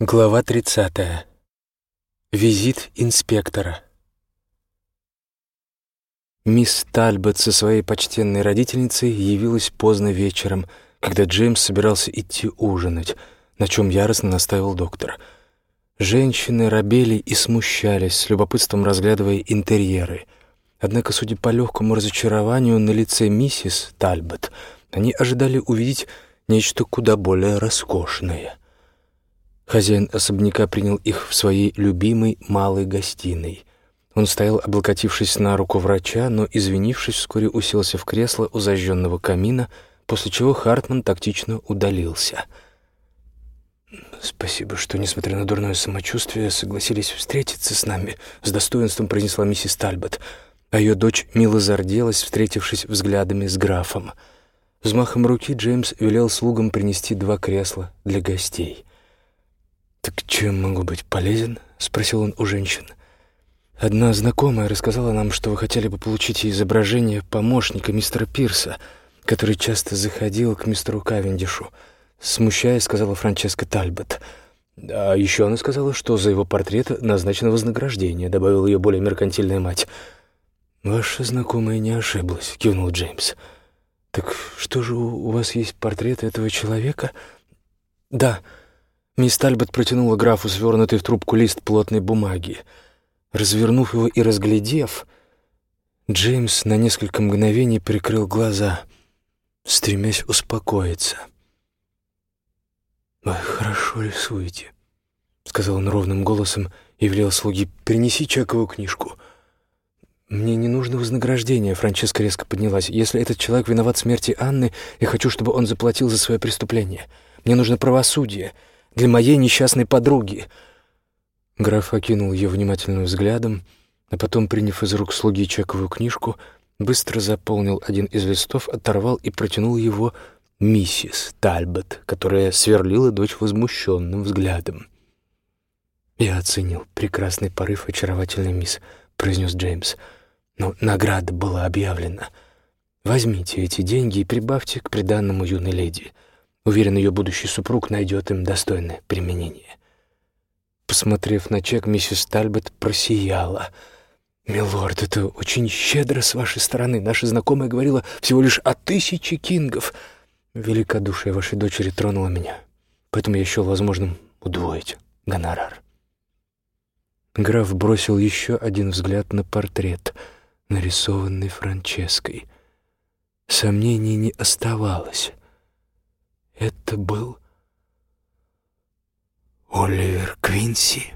Глава 30. Визит инспектора. Мисс Тальбот со своей почтенной родительницей явилась поздно вечером, когда Джеймс собирался идти ужинать, на чем яростно настаивал доктор. Женщины робели и смущались, с любопытством разглядывая интерьеры. Однако, судя по легкому разочарованию на лице миссис Тальбот, они ожидали увидеть нечто куда более роскошное — Хозяин особняка принял их в своей любимой малой гостиной. Он стоял, облокотившись на руку врача, но, извинившись, вскоре уселся в кресло у зажженного камина, после чего Хартман тактично удалился. «Спасибо, что, несмотря на дурное самочувствие, согласились встретиться с нами», — с достоинством произнесла миссис Тальбот, а ее дочь мило зарделась, встретившись взглядами с графом. Взмахом руки Джеймс велел слугам принести два кресла для гостей — «Так чем могу быть полезен?» — спросил он у женщин. «Одна знакомая рассказала нам, что вы хотели бы получить изображение помощника мистера Пирса, который часто заходил к мистеру Кавендишу. Смущаясь, сказала Франческа Тальбот. А еще она сказала, что за его портрет назначено вознаграждение, добавила ее более меркантильная мать. «Ваша знакомая не ошиблась», — кивнул Джеймс. «Так что же у вас есть портрет этого человека?» «Да», Мисс Тальбот протянула графу свернутый в трубку лист плотной бумаги. Развернув его и разглядев, Джеймс на несколько мгновений прикрыл глаза, стремясь успокоиться. «Вы хорошо рисуете», — сказал он ровным голосом и велел слуги «принеси чековую книжку». «Мне не нужно вознаграждение», — Франческа резко поднялась. «Если этот человек виноват в смерти Анны, я хочу, чтобы он заплатил за свое преступление. Мне нужно правосудие для моей несчастной подруги». Граф окинул ее внимательным взглядом, а потом, приняв из рук слуги чековую книжку, быстро заполнил один из листов, оторвал и протянул его миссис Тальбот, которая сверлила дочь возмущенным взглядом. «Я оценил прекрасный порыв очаровательной мисс», — произнес Джеймс. «Но награда была объявлена. Возьмите эти деньги и прибавьте к приданному юной леди. Уверен, ее будущий супруг найдет им достойное применение. Посмотрев на чек, миссис Тальбот просияла. «Милорд, это очень щедро с вашей стороны. Наша знакомая говорила всего лишь о тысяче кингов. Великодушие вашей дочери тронуло меня, поэтому я счел возможным удвоить гонорар». Граф бросил еще один взгляд на портрет, нарисованный Франческой. Сомнений не оставалось. Это был Оливер Квинси.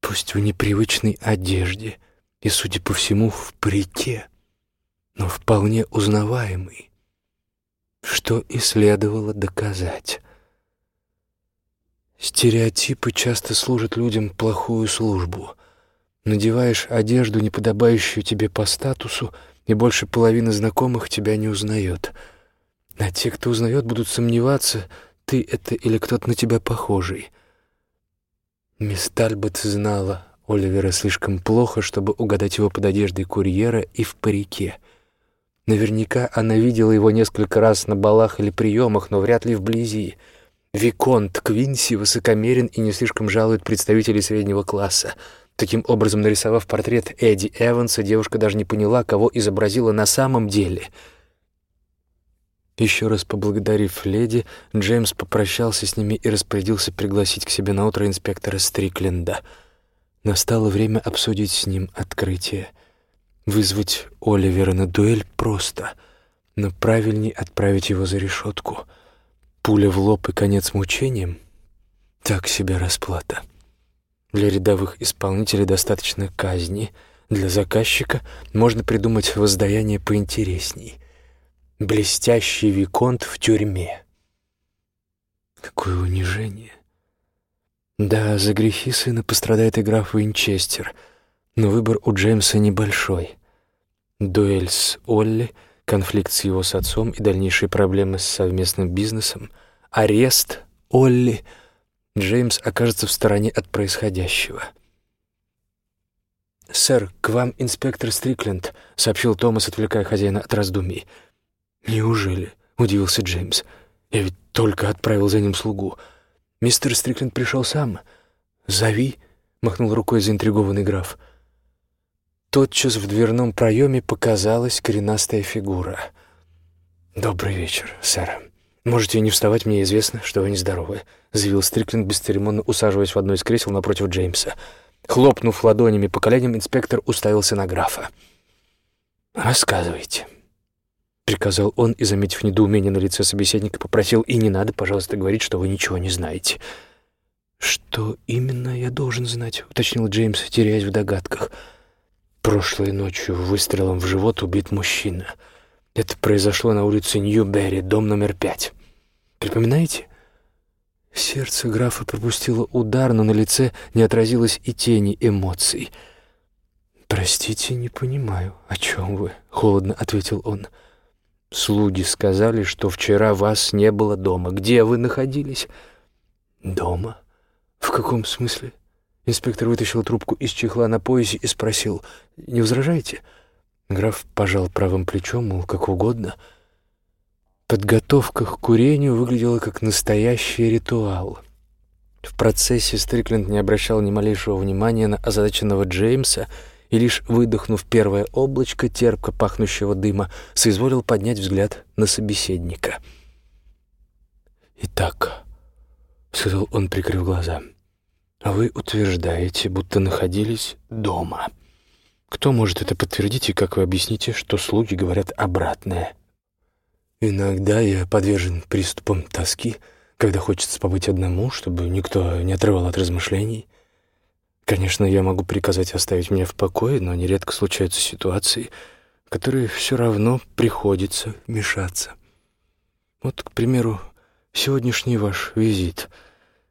Пусть в непривычной одежде и, судя по всему, в парике, но вполне узнаваемый, что и следовало доказать. Стереотипы часто служат людям плохую службу. Надеваешь одежду, не подобающую тебе по статусу, и больше половины знакомых тебя не узнает — а те, кто узнает, будут сомневаться, ты это или кто-то на тебя похожий. Мисс Тальбот знала Оливера слишком плохо, чтобы угадать его под одеждой курьера и в парике. Наверняка она видела его несколько раз на балах или приемах, но вряд ли вблизи. Виконт Квинси высокомерен и не слишком жалует представителей среднего класса. Таким образом, нарисовав портрет Эдди Эванса, девушка даже не поняла, кого изобразила на самом деле — еще раз поблагодарив леди, Джеймс попрощался с ними и распорядился пригласить к себе на утро инспектора Стрикленда. Настало время обсудить с ним открытие. Вызвать Оливера на дуэль просто, но правильнее отправить его за решетку. Пуля в лоб и конец мучениям — так себе расплата. Для рядовых исполнителей достаточно казни, для заказчика можно придумать воздаяние поинтересней — блестящий виконт в тюрьме. Какое унижение! Да, за грехи сына пострадает и граф Винчестер, но выбор у Джеймса небольшой. Дуэль с Олли, конфликт с его с отцом и дальнейшие проблемы с совместным бизнесом, арест Олли, Джеймс окажется в стороне от происходящего. «Сэр, к вам инспектор Стрикленд», — сообщил Томас, отвлекая хозяина от раздумий. «Неужели?» — удивился Джеймс. «Я ведь только отправил за ним слугу. Мистер Стрикленд пришел сам. «Зови», — махнул рукой заинтригованный граф. Тотчас в дверном проеме показалась коренастая фигура. «Добрый вечер, сэр. Можете не вставать, мне известно, что вы нездоровы», — заявил Стрикленд, бесцеремонно усаживаясь в одно из кресел напротив Джеймса. Хлопнув ладонями по коленям, инспектор уставился на графа. «Рассказывайте», — приказал он и, заметив недоумение на лице собеседника, попросил, «И не надо, пожалуйста, говорить, что вы ничего не знаете». «Что именно я должен знать?» — уточнил Джеймс, теряясь в догадках. «Прошлой ночью выстрелом в живот убит мужчина. Это произошло на улице Нью-Берри, дом номер пять. Припоминаете?» Сердце графа пропустило удар, но на лице не отразилось и тени эмоций. «Простите, не понимаю, о чем вы?» — холодно ответил он. «Слуги сказали, что вчера вас не было дома. Где вы находились?» «Дома? В каком смысле?» Инспектор вытащил трубку из чехла на поясе и спросил, «Не возражаете?» Граф пожал правым плечом, мол, как угодно — Подготовка к курению выглядела как настоящий ритуал. В процессе Стрикленд не обращал ни малейшего внимания на озадаченного Джеймса и лишь выдохнув первое облачко терпко пахнущего дыма, соизволил поднять взгляд на собеседника. «Итак», — сказал он, прикрыв глаза, — «вы утверждаете, будто находились дома. Кто может это подтвердить и как вы объясните, что слуги говорят обратное?» Иногда я подвержен приступам тоски, когда хочется побыть одному, чтобы никто не отрывал от размышлений. Конечно, я могу приказать оставить меня в покое, но нередко случаются ситуации, которые все равно приходится мешаться. Вот, к примеру, сегодняшний ваш визит.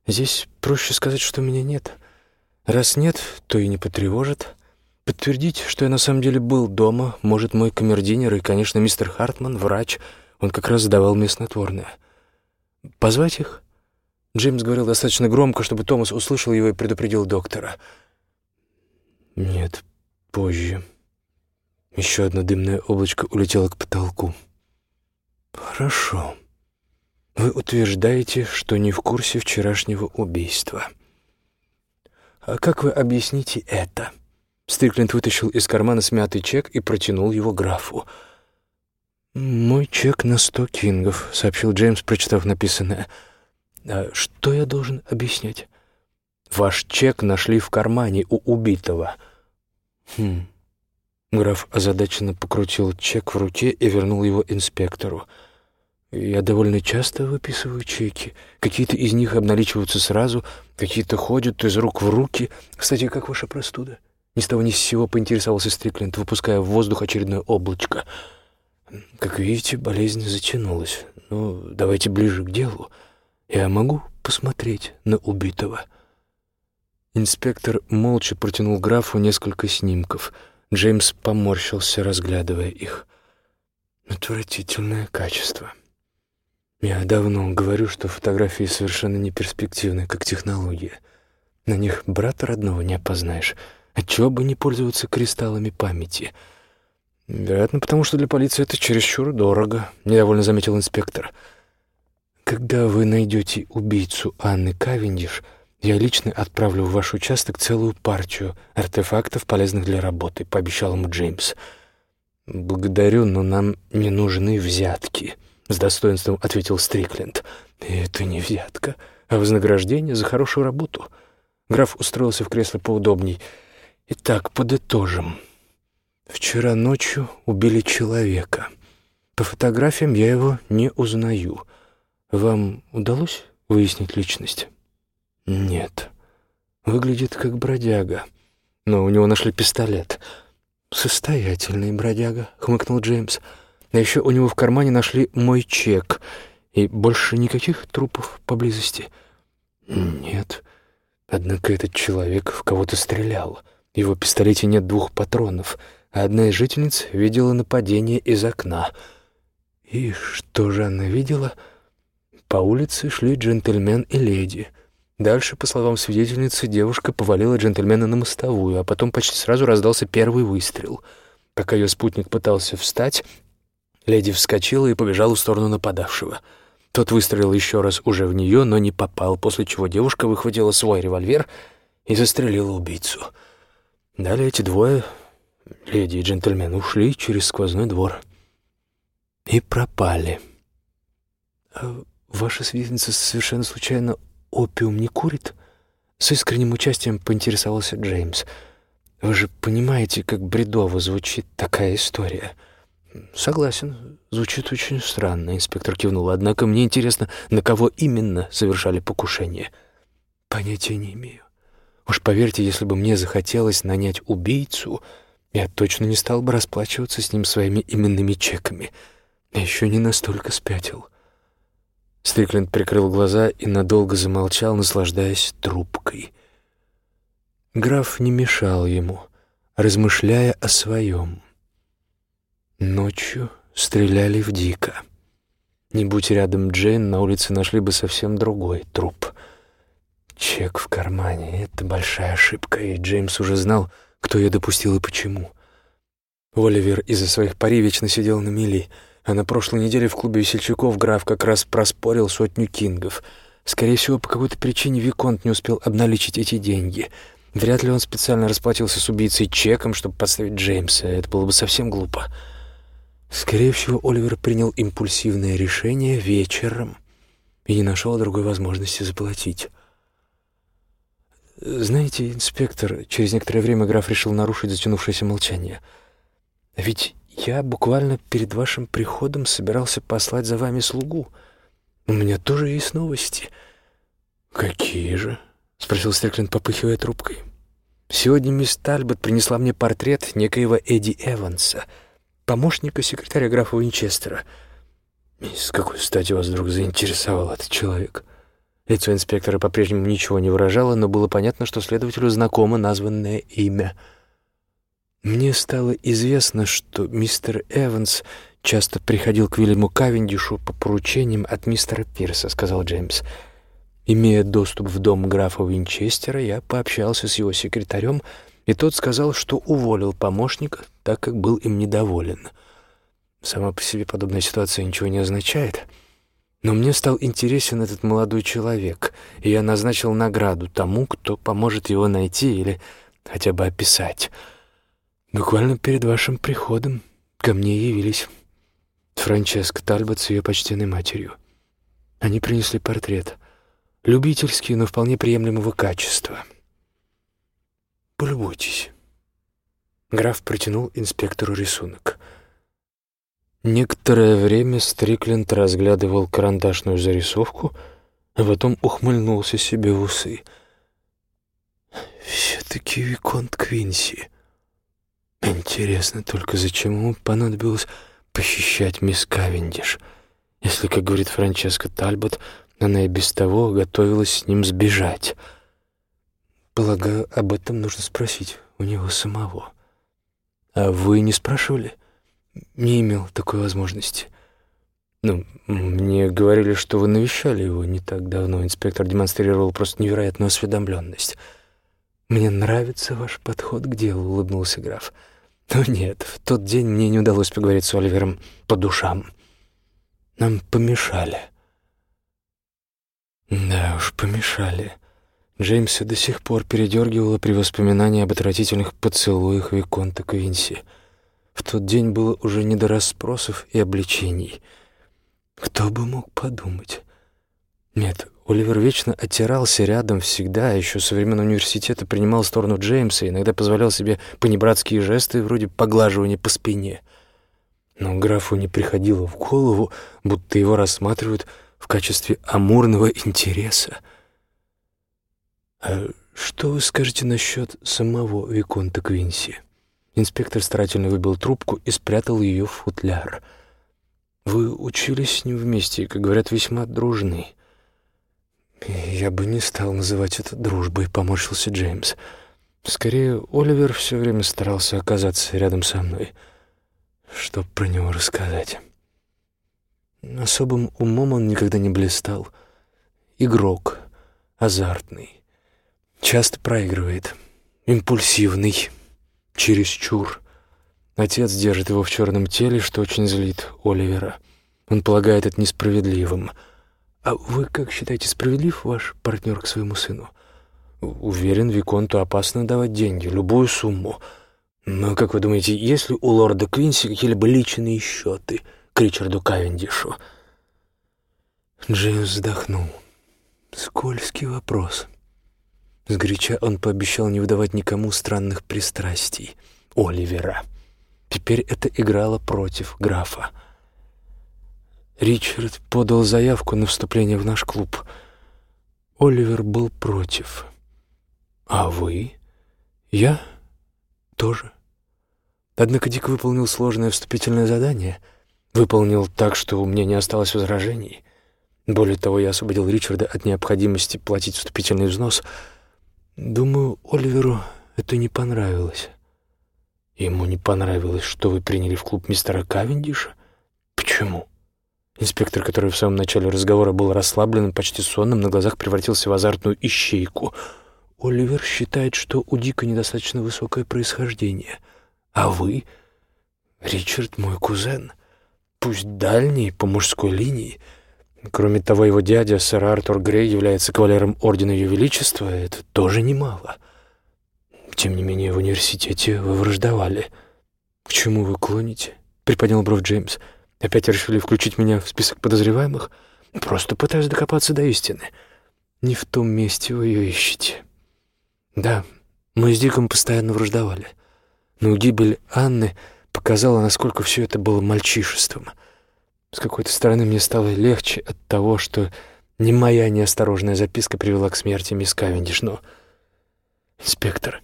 Здесь проще сказать, что меня нет. Раз нет, то и не потревожит. Подтвердить, что я на самом деле был дома, может мой камердинер и, конечно, мистер Хартман, врач — он как раз сдавал мне снотворное. «Позвать их?» Джеймс говорил достаточно громко, чтобы Томас услышал его и предупредил доктора. «Нет, позже». Еще одно дымное облачко улетело к потолку. «Хорошо. Вы утверждаете, что не в курсе вчерашнего убийства. А как вы объясните это?» Стрикленд вытащил из кармана смятый чек и протянул его графу. «Мой чек на сто кингов», — сообщил Джеймс, прочитав написанное. «А что я должен объяснять?» «Ваш чек нашли в кармане у убитого». «Хм». Граф озадаченно покрутил чек в руке и вернул его инспектору. «Я довольно часто выписываю чеки. Какие-то из них обналичиваются сразу, какие-то ходят из рук в руки. Кстати, как ваша простуда?» Ни с того ни с сего поинтересовался Стрикленд, выпуская в воздух очередное облачко — как видите, болезнь затянулась. Ну, давайте ближе к делу. Я могу посмотреть на убитого?» Инспектор молча протянул графу несколько снимков. Джеймс поморщился, разглядывая их. «Отвратительное качество. Я давно говорю, что фотографии совершенно не перспективны, как технология. На них брата родного не опознаешь. Отчего бы не пользоваться кристаллами памяти?» «Вероятно, потому что для полиции это чересчур дорого», — недовольно заметил инспектор. «Когда вы найдете убийцу Анны Кавендиш, я лично отправлю в ваш участок целую партию артефактов, полезных для работы», — пообещал ему Джеймс. «Благодарю, но нам не нужны взятки», — с достоинством ответил Стрикленд. «Это не взятка, а вознаграждение за хорошую работу». Граф устроился в кресло поудобней. «Итак, подытожим». Вчера ночью убили человека. По фотографиям я его не узнаю. Вам удалось выяснить личность? Нет. Выглядит как бродяга. Но у него нашли пистолет. Состоятельный бродяга, хмыкнул Джеймс. А еще у него в кармане нашли мой чек. И больше никаких трупов поблизости. Нет. Однако этот человек в кого-то стрелял. В его пистолете нет двух патронов — Одна из жительниц видела нападение из окна. И что же она видела? По улице шли джентльмен и леди. Дальше, по словам свидетельницы, девушка повалила джентльмена на мостовую, а потом почти сразу раздался первый выстрел. Пока ее спутник пытался встать, леди вскочила и побежала в сторону нападавшего. Тот выстрелил еще раз уже в нее, но не попал, после чего девушка выхватила свой револьвер и застрелила убийцу. Далее эти двое, леди и джентльмен, ушли через сквозной двор и пропали. Ваша свидетельница совершенно случайно опиум не курит? С искренним участием поинтересовался Джеймс. Вы же понимаете, как бредово звучит такая история. Согласен, звучит очень странно, инспектор кивнул. Однако мне интересно, на кого именно совершали покушение. Понятия не имею. Уж поверьте, если бы мне захотелось нанять убийцу, я точно не стал бы расплачиваться с ним своими именными чеками. Я еще не настолько спятил. Стрикленд прикрыл глаза и надолго замолчал, наслаждаясь трубкой. Граф не мешал ему, размышляя о своем. Ночью стреляли в Дика. Не будь рядом Джейн, на улице нашли бы совсем другой труп. Чек в кармане — это большая ошибка, и Джеймс уже знал, кто ее допустил и почему. Оливер из-за своих пари вечно сидел на мели — а на прошлой неделе в клубе весельчаков граф как раз проспорил сотню кингов. Скорее всего, по какой-то причине Виконт не успел обналичить эти деньги. Вряд ли он специально расплатился с убийцей чеком, чтобы подставить Джеймса. Это было бы совсем глупо. Скорее всего, Оливер принял импульсивное решение вечером и не нашел другой возможности заплатить. «Знаете, инспектор, через некоторое время граф решил нарушить затянувшееся молчание. Ведь я буквально перед вашим приходом собирался послать за вами слугу. У меня тоже есть новости». «Какие же?» — спросил Стрикленд, попыхивая трубкой. «Сегодня мисс Тальбот принесла мне портрет некоего Эдди Эванса, помощника секретаря графа Винчестера. С какой стати вас вдруг заинтересовал этот человек?» Лицо инспектора по-прежнему ничего не выражало, но было понятно, что следователю знакомо названное имя — мне стало известно, что мистер Эванс часто приходил к Вильяму Кавендишу по поручениям от мистера Пирса, сказал Джеймс. Имея доступ в дом графа Винчестера, я пообщался с его секретарем, и тот сказал, что уволил помощника, так как был им недоволен. Сама по себе подобная ситуация ничего не означает. Но мне стал интересен этот молодой человек, и я назначил награду тому, кто поможет его найти или хотя бы описать. Буквально перед вашим приходом ко мне явились Франческа Тальбот с ее почтенной матерью. Они принесли портрет. Любительский, но вполне приемлемого качества. Полюбуйтесь. Граф протянул инспектору рисунок. Некоторое время Стрикленд разглядывал карандашную зарисовку, а потом ухмыльнулся себе в усы. «Все-таки Виконт Квинси», Интересно только, зачем ему понадобилось похищать мисс Кавендиш, если, как говорит Франческа Тальбот, она и без того готовилась с ним сбежать. Полагаю, об этом нужно спросить у него самого. А вы не спрашивали? Не имел такой возможности. Ну, мне говорили, что вы навещали его не так давно. Инспектор демонстрировал просто невероятную осведомленность. «Мне нравится ваш подход к делу», — улыбнулся граф. «Но нет, в тот день мне не удалось поговорить с Оливером по душам. Нам помешали». Да уж, помешали. Джеймса до сих пор передергивало при воспоминании об отвратительных поцелуях Виконта Квинси. В тот день было уже не до расспросов и обличений. Кто бы мог подумать? Нет, Оливер вечно оттирался рядом всегда, еще со времен университета принимал сторону Джеймса, иногда позволял себе понебратские жесты вроде поглаживания по спине. Но графу не приходило в голову, будто его рассматривают в качестве амурного интереса. «А что вы скажете насчет самого Виконта Квинси?» Инспектор старательно выбил трубку и спрятал ее в футляр. «Вы учились с ним вместе и, как говорят, весьма дружны». «Я бы не стал называть это дружбой», — поморщился Джеймс. «Скорее, Оливер все время старался оказаться рядом со мной. Что про него рассказать?» Особым умом он никогда не блистал. Игрок, азартный, часто проигрывает, импульсивный, чересчур. Отец держит его в черном теле, что очень злит Оливера. Он полагает это несправедливым — А вы как считаете, справедлив ваш партнер к своему сыну? Уверен, Виконту опасно давать деньги, любую сумму. Но, как вы думаете, есть ли у лорда Квинси какие-либо личные счеты к Ричарду Кавендишу? Джеймс вздохнул. Скользкий вопрос. Сгоряча он пообещал не выдавать никому странных пристрастий Оливера. Теперь это играло против графа. Ричард подал заявку на вступление в наш клуб. Оливер был против. А вы? Я тоже. Однако Дик выполнил сложное вступительное задание. Выполнил так, что у меня не осталось возражений. Более того, я освободил Ричарда от необходимости платить вступительный взнос. Думаю, Оливеру это не понравилось. Ему не понравилось, что вы приняли в клуб мистера Кавендиша? Почему? Инспектор, который в самом начале разговора был расслабленным, почти сонным, на глазах превратился в азартную ищейку. Оливер считает, что у Дика недостаточно высокое происхождение. А вы? Ричард мой кузен. Пусть дальний, по мужской линии. Кроме того, его дядя, сэр Артур Грей, является кавалером Ордена Ее Величества. Это тоже немало. Тем не менее, в университете вы враждовали. К чему вы клоните? Приподнял бровь Джеймс. — Опять решили включить меня в список подозреваемых? Просто пытаюсь докопаться до истины. Не в том месте вы ее ищете. Да, мы с Диком постоянно враждовали. Но гибель Анны показала, насколько все это было мальчишеством. С какой-то стороны мне стало легче от того, что не моя неосторожная записка привела к смерти мисс Кавендиш, но... Инспектор,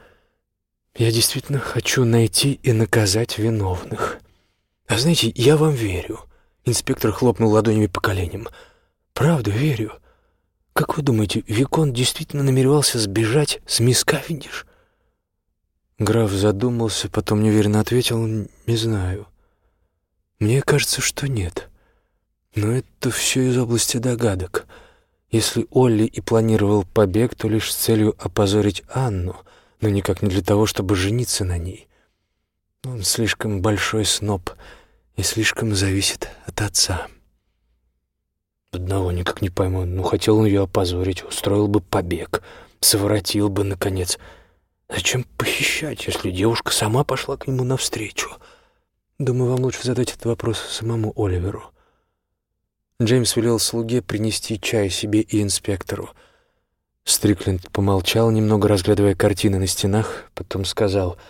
я действительно хочу найти и наказать виновных. «А знаете, я вам верю», — инспектор хлопнул ладонями по коленям. «Правда, верю. Как вы думаете, Викон действительно намеревался сбежать с мисс Кавендиш?» Граф задумался, потом неуверенно ответил «Не знаю». «Мне кажется, что нет. Но это все из области догадок. Если Олли и планировал побег, то лишь с целью опозорить Анну, но никак не для того, чтобы жениться на ней». Он слишком большой сноб и слишком зависит от отца. Одного никак не пойму. Ну, хотел он ее опозорить, устроил бы побег, совратил бы, наконец. Зачем похищать, если девушка сама пошла к нему навстречу? Думаю, вам лучше задать этот вопрос самому Оливеру. Джеймс велел слуге принести чай себе и инспектору. Стрикленд помолчал, немного разглядывая картины на стенах, потом сказал —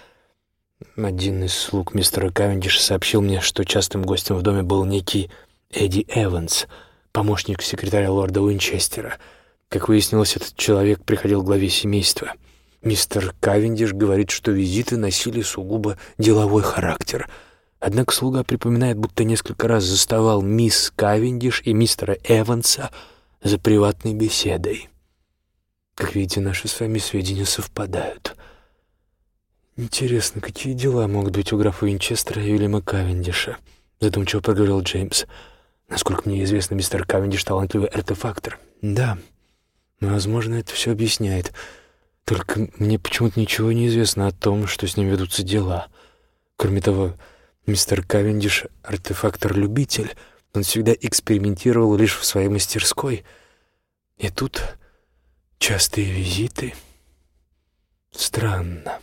один из слуг мистера Кавендиша сообщил мне, что частым гостем в доме был некий Эдди Эванс, помощник секретаря лорда Уинчестера. Как выяснилось, этот человек приходил к главе семейства. Мистер Кавендиш говорит, что визиты носили сугубо деловой характер. Однако слуга припоминает, будто несколько раз заставал мисс Кавендиш и мистера Эванса за приватной беседой. Как видите, наши с вами сведения совпадают. «Интересно, какие дела могут быть у графа Винчестера и Уильяма Кавендиша?» — задумчиво проговорил Джеймс. «Насколько мне известно, мистер Кавендиш — талантливый артефактор». «Да, возможно, это все объясняет. Только мне почему-то ничего не известно о том, что с ним ведутся дела. Кроме того, мистер Кавендиш — артефактор-любитель. Он всегда экспериментировал лишь в своей мастерской. И тут частые визиты. Странно».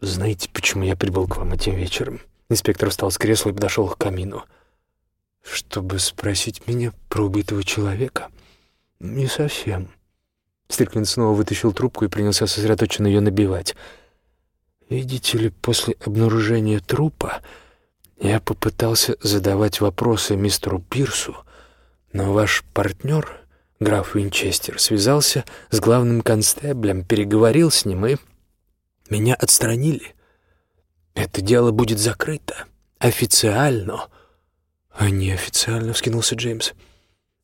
«Знаете, почему я прибыл к вам этим вечером?» Инспектор встал с кресла и подошел к камину. «Чтобы спросить меня про убитого человека?» «Не совсем». Стрикленд снова вытащил трубку и принялся сосредоточенно ее набивать. «Видите ли, после обнаружения трупа я попытался задавать вопросы мистеру Пирсу, но ваш партнер, граф Винчестер, связался с главным констеблем, переговорил с ним и меня отстранили. Это дело будет закрыто. Официально. А неофициально, вскинулся Джеймс.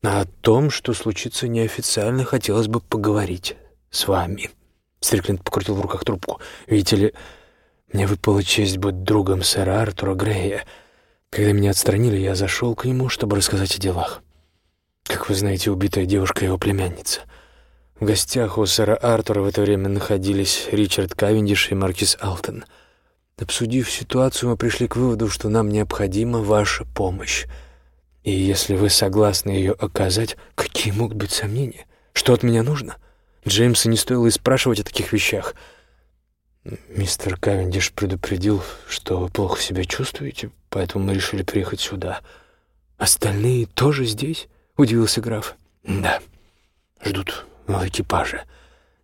А о том, что случится неофициально, хотелось бы поговорить с вами. Стрикленд покрутил в руках трубку. Видите ли, мне выпала честь быть другом сэра Артура Грея. Когда меня отстранили, я зашел к нему, чтобы рассказать о делах. Как вы знаете, убитая девушка — его племянница — в гостях у сэра Артура в это время находились Ричард Кавендиш и Маркис Алтон. Обсудив ситуацию, мы пришли к выводу, что нам необходима ваша помощь. И если вы согласны ее оказать, какие могут быть сомнения? Что от меня нужно? Джеймса не стоило и спрашивать о таких вещах. Мистер Кавендиш предупредил, что вы плохо себя чувствуете, поэтому мы решили приехать сюда. Остальные тоже здесь? Удивился граф. Да, ждут в экипаже.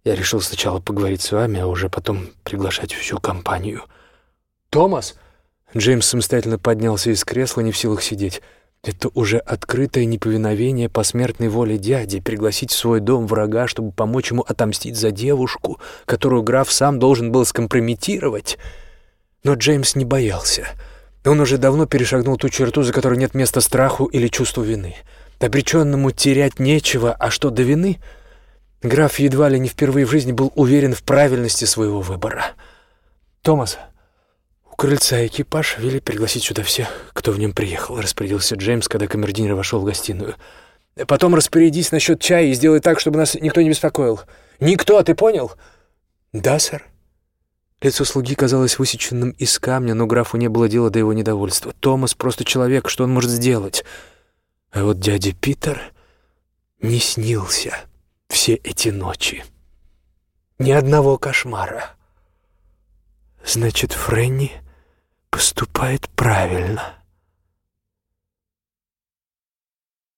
Я решил сначала поговорить с вами, а уже потом приглашать всю компанию. «Томас!» Джеймс самостоятельно поднялся из кресла, не в силах сидеть. Это уже открытое неповиновение по смертной воле дяди пригласить в свой дом врага, чтобы помочь ему отомстить за девушку, которую граф сам должен был скомпрометировать. Но Джеймс не боялся. Он уже давно перешагнул ту черту, за которой нет места страху или чувству вины. Обреченному терять нечего, а что до вины? Граф едва ли не впервые в жизни был уверен в правильности своего выбора. «Томас, у крыльца экипаж вели пригласить сюда всех, кто в нем приехал», — распорядился Джеймс, когда камердинер вошел в гостиную. «Потом распорядись насчет чая и сделай так, чтобы нас никто не беспокоил. Никто, ты понял?» «Да, сэр». Лицо слуги казалось высеченным из камня, но графу не было дела до его недовольства. Томас просто человек, что он может сделать? А вот дядя Питер не снился все эти ночи. Ни одного кошмара. Значит, Фрэнни поступает правильно.